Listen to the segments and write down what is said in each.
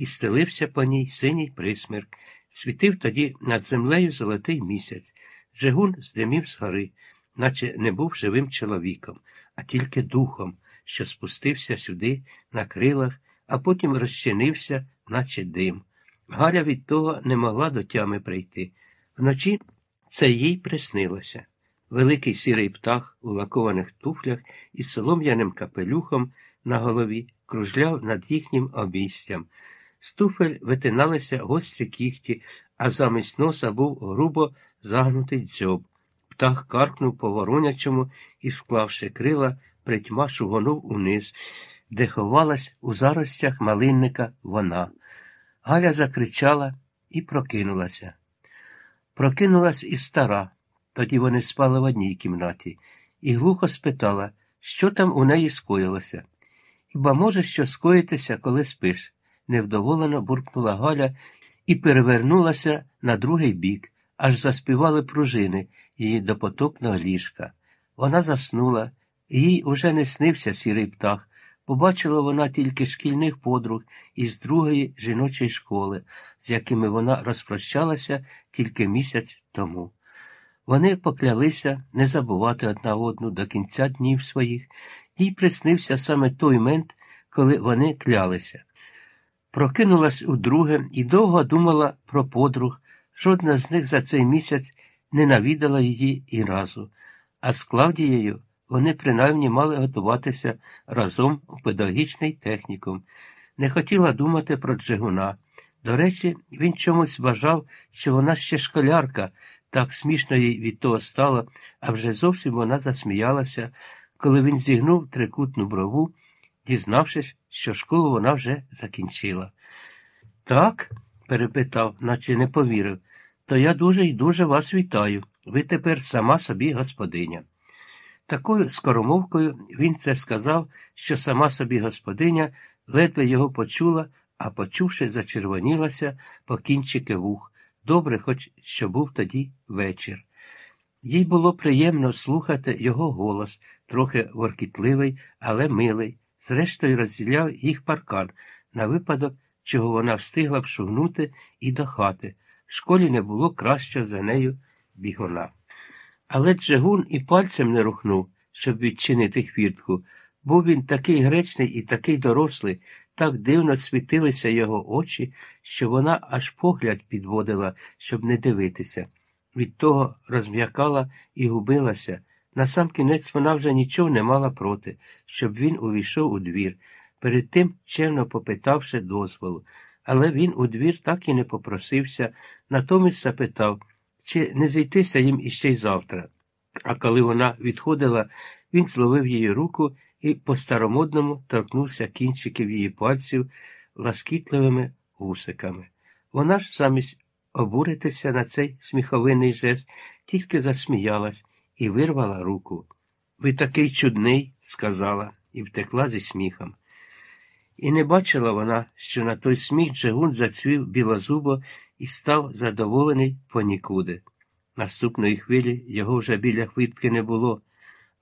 і стелився по ній синій присмерк. Світив тоді над землею золотий місяць. Жигун здимів згори, наче не був живим чоловіком, а тільки духом, що спустився сюди на крилах, а потім розчинився, наче дим. Галя від того не могла до тями прийти. Вночі це їй приснилося. Великий сірий птах у лакованих туфлях із солом'яним капелюхом на голові кружляв над їхнім обійстям. З туфель витиналися гострі кіхті, а замість носа був грубо загнутий дзьоб. Птах каркнув по воронячому і, склавши крила, притьма шугонув униз, де ховалась у заростях малинника вона. Галя закричала і прокинулася. Прокинулась і стара, тоді вони спали в одній кімнаті, і глухо спитала, що там у неї скоїлося. Хіба може що скоїтися, коли спиш? Невдоволено буркнула Галя і перевернулася на другий бік, аж заспівали пружини її допотопного ліжка. Вона заснула, їй уже не снився сірий птах. Побачила вона тільки шкільних подруг із другої жіночої школи, з якими вона розпрощалася тільки місяць тому. Вони поклялися не забувати одна одну до кінця днів своїх, їй приснився саме той мент, коли вони клялися. Прокинулась удруге і довго думала про подруг. Жодна з них за цей місяць не навідала її і разу, а з Клавдією вони принаймні мали готуватися разом у педагогічний технікум. Не хотіла думати про Джигуна. До речі, він чомусь вважав, що вона ще школярка, так смішно їй від того стало, а вже зовсім вона засміялася, коли він зігнув трикутну брову, дізнавшись, що школу вона вже закінчила. Так? перепитав, наче не повірив, то я дуже і дуже вас вітаю. Ви тепер сама собі господиня. Такою скоромовкою він це сказав, що сама собі господиня ледве його почула, а почувши, зачервонілася по кінчики вух. Добре, хоч що був тоді вечір. Їй було приємно слухати його голос, трохи воркітливий, але милий. Зрештою, розділяв їх паркан на випадок, чого вона встигла б шугнути і до хати. В школі не було краще за нею бігуна. Але Джигун і пальцем не рухнув, щоб відчинити хвіртку. Був він такий гречний і такий дорослий, так дивно світилися його очі, що вона аж погляд підводила, щоб не дивитися. Від того розм'якала і губилася. Насамкінець вона вже нічого не мала проти, щоб він увійшов у двір, перед тим чемно попитавши дозволу. Але він у двір так і не попросився, натомість запитав, чи не зійтися їм іще й завтра. А коли вона відходила, він зловив її руку і по старомодному торкнувся кінчиків її пальців ласкітливими вусиками. Вона ж замість обуритися на цей сміховинний жест, тільки засміялась і вирвала руку. Ви такий чудний, сказала, і втекла зі сміхом. І не бачила вона, що на той сміх Джигун зацвів білозубо і став задоволений понікуди. Наступної хвилі його вже біля хвитки не було,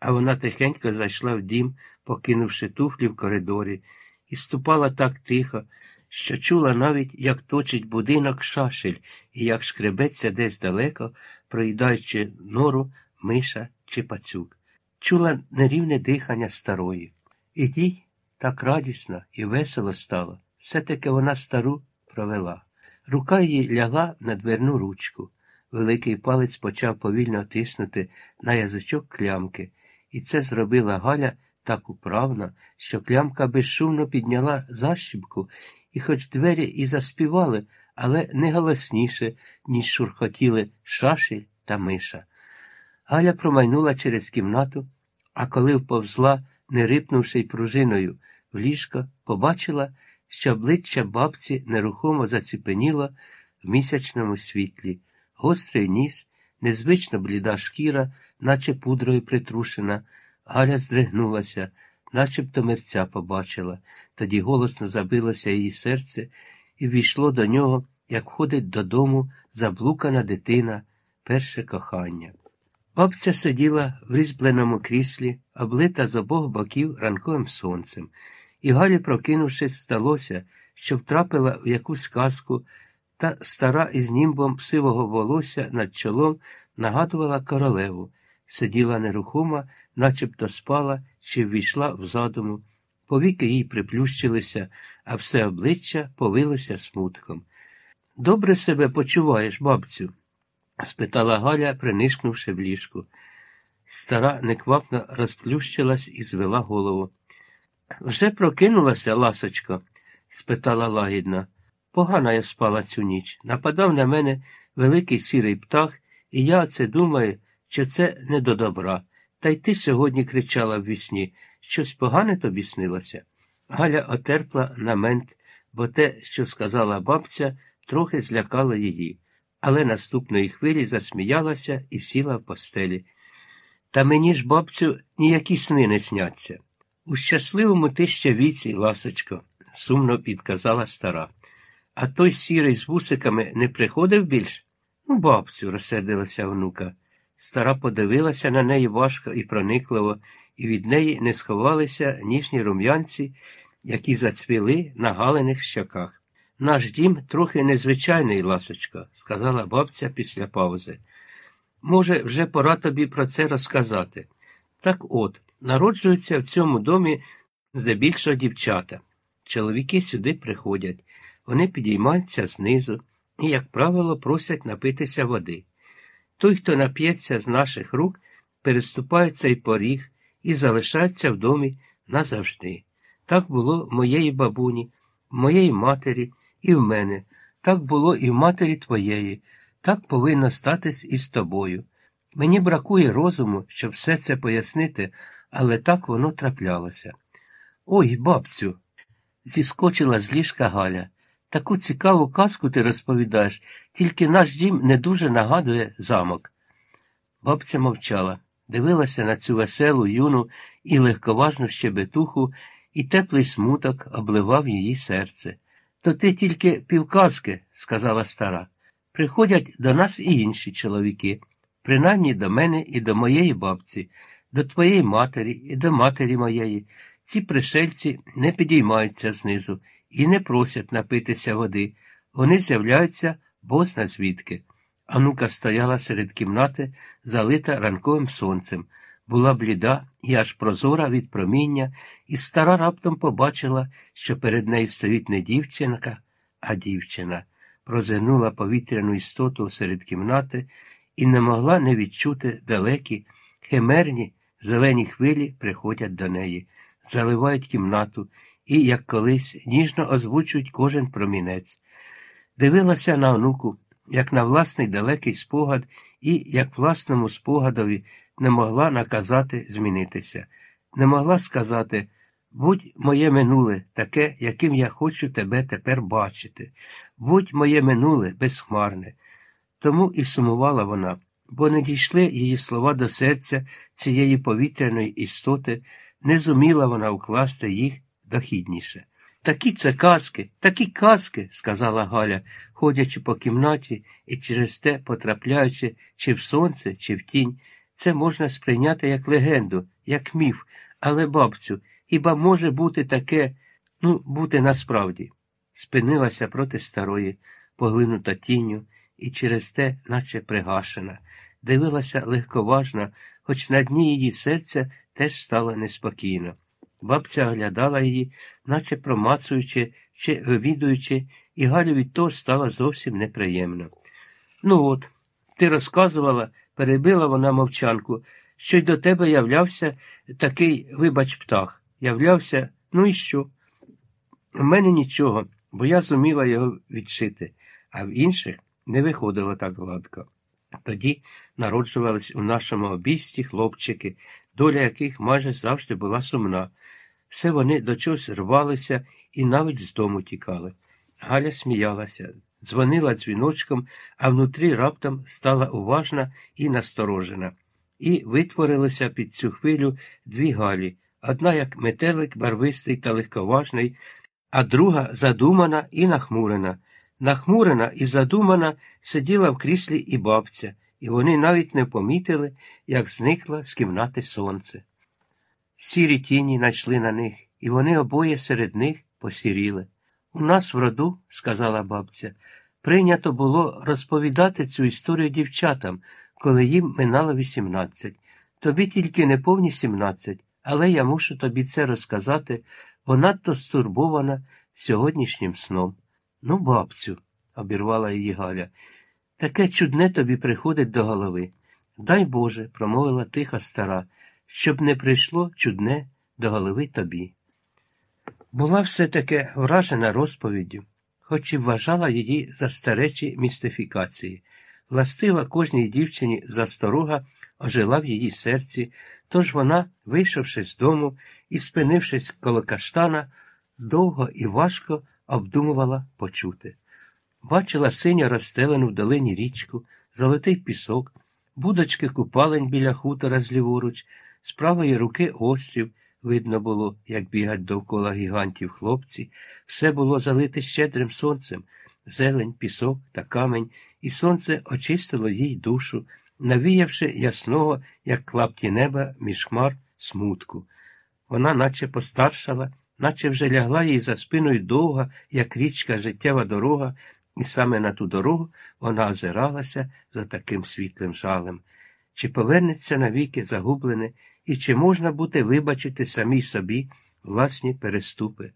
а вона тихенько зайшла в дім, покинувши туфлі в коридорі, і ступала так тихо, що чула навіть, як точить будинок шашель і як шкребеться десь далеко, проїдаючи нору, миша чи пацюк. Чула нерівне дихання старої. І дій так радісно і весело стало. Все-таки вона стару провела. Рука її лягла на дверну ручку. Великий палець почав повільно тиснути на язичок клямки, і це зробила Галя так управно, що клямка безшумно підняла защіпку, і хоч двері і заспівали, але не голосніше, ніж шурхотіли шашель та миша. Галя промайнула через кімнату, а коли вповзла, не рипнувши пружиною, в ліжко, побачила, що обличчя бабці нерухомо заціпеніло в місячному світлі, гострий ніс, незвично бліда шкіра, наче пудрою притрушена. Галя здригнулася, начебто мерця побачила, тоді голосно забилося її серце і ввійшло до нього, як ходить додому заблукана дитина, перше кохання. Бабця сиділа в різьбленому кріслі, облита з обох боків ранковим сонцем, і Галі, прокинувшись, сталося, що втрапила в якусь казку, та стара із німбом сивого волосся над чолом нагадувала королеву, сиділа нерухома, начебто спала чи ввійшла в задуму. Повіки їй приплющилися, а все обличчя повилося смутком. Добре себе почуваєш, бабцю? Спитала Галя, принишкнувши в ліжку. Стара неквапно розплющилась і звела голову. Вже прокинулася, ласочко? спитала лагідно. Погано я спала цю ніч. Нападав на мене великий сірий птах, і я оце думаю, що це не до добра. Та й ти сьогодні кричала в вісні. Щось погане тобі снилося? Галя отерпла на мент, бо те, що сказала бабця, трохи злякало її, але наступної хвилі засміялася і сіла в постелі. Та мені ж, бабцю, ніякі сни не сняться. У щасливому ти ще віці, ласочко, сумно підказала стара. А той сірий з вусиками не приходив більш? Ну, бабцю, розсердилася внука. Стара подивилася на неї важко і проникливо, і від неї не сховалися ніжні рум'янці, які зацвіли на галених щоках. Наш дім трохи незвичайний, ласочка, сказала бабця після паузи. Може, вже пора тобі про це розказати. Так от, народжуються в цьому домі здебільшого дівчата. Чоловіки сюди приходять, вони підіймаються знизу і, як правило, просять напитися води. Той, хто нап'ється з наших рук, переступає цей поріг і залишається в домі назавжди. Так було моєї бабуні, моєї матері і в мене. Так було і в матері твоєї. Так повинно статись і з тобою. Мені бракує розуму, щоб все це пояснити, але так воно траплялося. Ой, бабцю, зіскочила з ліжка Галя. Таку цікаву казку ти розповідаєш, тільки наш дім не дуже нагадує замок. Бабця мовчала, дивилася на цю веселу, юну і легковажну щебетуху, і теплий смуток обливав її серце. То ти тільки півказки, сказала стара. Приходять до нас і інші чоловіки, принаймні до мене і до моєї бабці, до твоєї матері і до матері моєї. Ці пришельці не підіймаються знизу і не просять напитися води. Вони з'являються бозна звідки. Анука стояла серед кімнати, залита ранковим сонцем, була бліда і аж прозора від проміння, і стара раптом побачила, що перед нею стоїть не дівчинка, а дівчина, прозирнула повітряну істоту серед кімнати і не могла не відчути далекі, химерні, зелені хвилі приходять до неї, заливають кімнату і, як колись, ніжно озвучують кожен промінець. Дивилася на онуку, як на власний далекий спогад, і, як власному спогадові, не могла наказати змінитися, не могла сказати будь моє минуле таке, яким я хочу тебе тепер бачити, будь моє минуле безхмарне. Тому і сумувала вона, бо не дійшли її слова до серця цієї повітряної істоти, не зуміла вона укласти їх дохідніше. Такі це казки, такі казки, сказала Галя, ходячи по кімнаті і через те потрапляючи чи в сонце, чи в тінь. Це можна сприйняти як легенду, як міф, але, бабцю, хіба може бути таке, ну, бути насправді? Спинилася проти старої, поглинута тінню, і через те, наче пригашена, дивилася легковажно, хоч на дні її серця теж стало неспокійно. Бабця оглядала її, наче промацуючи чи вивідуючи, і Галю від того стало зовсім неприємно. Ну от, ти розказувала, перебила вона мовчанку, що й до тебе являвся такий, вибач, птах. Являвся, ну і що? У мене нічого, бо я зуміла його відшити, а в інших не виходило так гладко. Тоді народжувались у нашому обійсті хлопчики, доля яких майже завжди була сумна. Все вони до чогось рвалися і навіть з дому тікали. Галя сміялася, дзвонила дзвіночком, а внутрі раптом стала уважна і насторожена. І витворилися під цю хвилю дві Галі, одна як метелик барвистий та легковажний, а друга задумана і нахмурена. Нахмурена і задумана сиділа в кріслі і бабця, і вони навіть не помітили, як зникла з кімнати сонце. Сірі тіні найшли на них, і вони обоє серед них посіріли. У нас в роду, сказала бабця, прийнято було розповідати цю історію дівчатам, коли їм минало 18. Тобі тільки не повні 17, але я мушу тобі це розказати, бо надто стурбована сьогоднішнім сном. Ну, бабцю, обірвала її Галя, таке чудне тобі приходить до голови. Дай Боже, промовила тиха стара, щоб не прийшло чудне до голови тобі. Була все таки вражена розповіддю, хоч і вважала її за старечі містифікації. Властива кожній дівчині засторога ожила в її серці, тож вона, вийшовши з дому і спинившись коло каштана, довго і важко обдумувала почути. Бачила синьо розстелену в долині річку, золотий пісок, будочки купалень біля хутора зліворуч, з правої руки острів, видно було, як бігать довкола гігантів хлопці, все було залите щедрим сонцем, зелень, пісок та камень, і сонце очистило їй душу, навіявши ясного, як клапті неба між хмар смутку. Вона наче постаршала, наче вже лягла їй за спиною довга, як річка життєва дорога, і саме на ту дорогу вона озиралася за таким світлим жалем. Чи повернеться навіки загублене, і чи можна буде вибачити самій собі власні переступи?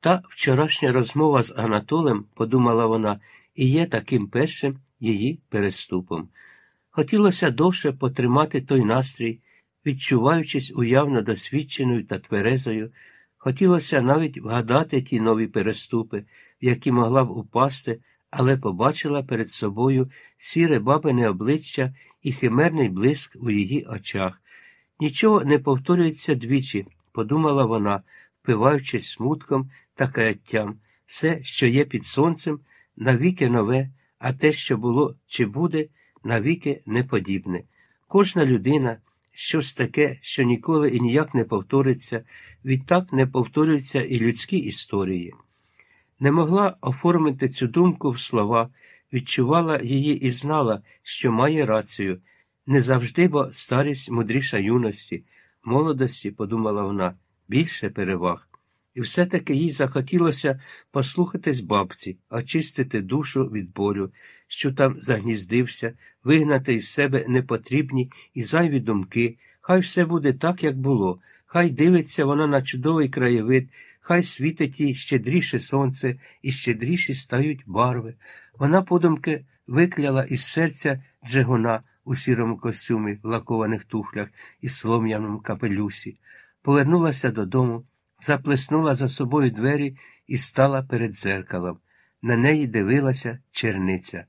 Та вчорашня розмова з Анатолем, подумала вона, і є таким першим її переступом. Хотілося довше потримати той настрій, відчуваючись уявно досвідченою та тверезою, хотілося навіть вгадати ті нові переступи, в які могла б упасти, але побачила перед собою сіре бабине обличчя і химерний блиск у її очах. Нічого не повторюється двічі, подумала вона, впиваючись смутком та каяттям. Все, що є під сонцем, навіки нове, а те, що було чи буде, навіки неподібне. Кожна людина щось таке, що ніколи і ніяк не повториться, відтак не повторюються і людські історії. Не могла оформити цю думку в слова, відчувала її і знала, що має рацію. Не завжди, бо старість мудріша юності, молодості, подумала вона, більше переваг. І все-таки їй захотілося послухатись бабці, очистити душу від болю, що там загніздився, вигнати із себе непотрібні і зайві думки. Хай все буде так, як було, хай дивиться вона на чудовий краєвид, хай світить їй щедріше сонце і щедріші стають барви. Вона подумки викляла із серця Джегуна у сірому костюмі, лакованих туфлях і слом'яному капелюсі, повернулася додому, заплеснула за собою двері і стала перед дзеркалом. На неї дивилася черниця.